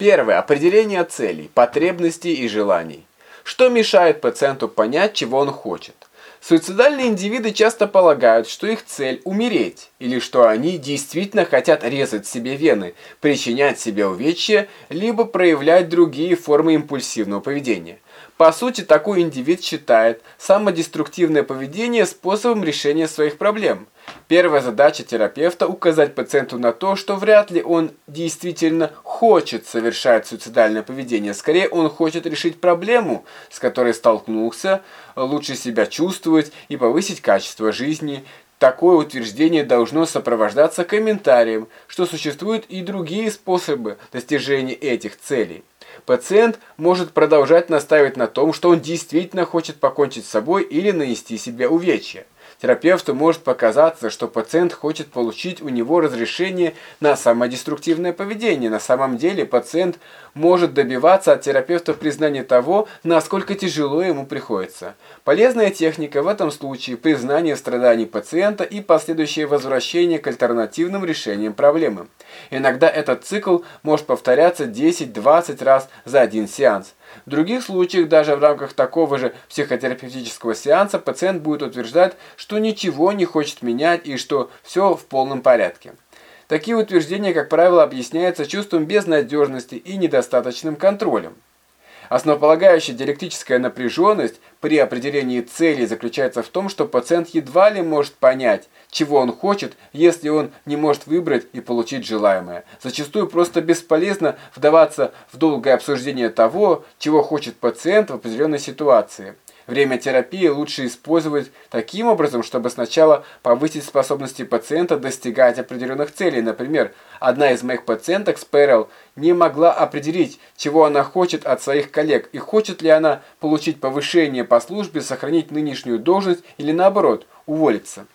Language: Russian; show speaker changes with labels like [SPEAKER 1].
[SPEAKER 1] Первое. Определение целей, потребностей и желаний. Что мешает пациенту понять, чего он хочет? Суицидальные индивиды часто полагают, что их цель – умереть, или что они действительно хотят резать себе вены, причинять себе увечья, либо проявлять другие формы импульсивного поведения. По сути, такой индивид считает самодеструктивное поведение способом решения своих проблем – Первая задача терапевта – указать пациенту на то, что вряд ли он действительно хочет совершать суицидальное поведение. Скорее, он хочет решить проблему, с которой столкнулся, лучше себя чувствовать и повысить качество жизни. Такое утверждение должно сопровождаться комментарием, что существуют и другие способы достижения этих целей. Пациент может продолжать настаивать на том, что он действительно хочет покончить с собой или нанести себе увечья. Терапевту может показаться, что пациент хочет получить у него разрешение на самодеструктивное поведение. На самом деле пациент может добиваться от терапевта признания того, насколько тяжело ему приходится. Полезная техника в этом случае – признание страданий пациента и последующее возвращение к альтернативным решениям проблемы. Иногда этот цикл может повторяться 10-20 раз за один сеанс. В других случаях, даже в рамках такого же психотерапевтического сеанса, пациент будет утверждать, что ничего не хочет менять и что все в полном порядке. Такие утверждения, как правило, объясняются чувством безнадежности и недостаточным контролем. Основополагающая диалектическая напряженность при определении целей заключается в том, что пациент едва ли может понять, чего он хочет, если он не может выбрать и получить желаемое. Зачастую просто бесполезно вдаваться в долгое обсуждение того, чего хочет пациент в определенной ситуации. Время терапии лучше использовать таким образом, чтобы сначала повысить способности пациента достигать определенных целей. Например, одна из моих пациенток с ПРЛ не могла определить, чего она хочет от своих коллег и хочет ли она получить повышение по службе, сохранить нынешнюю должность или наоборот, уволиться.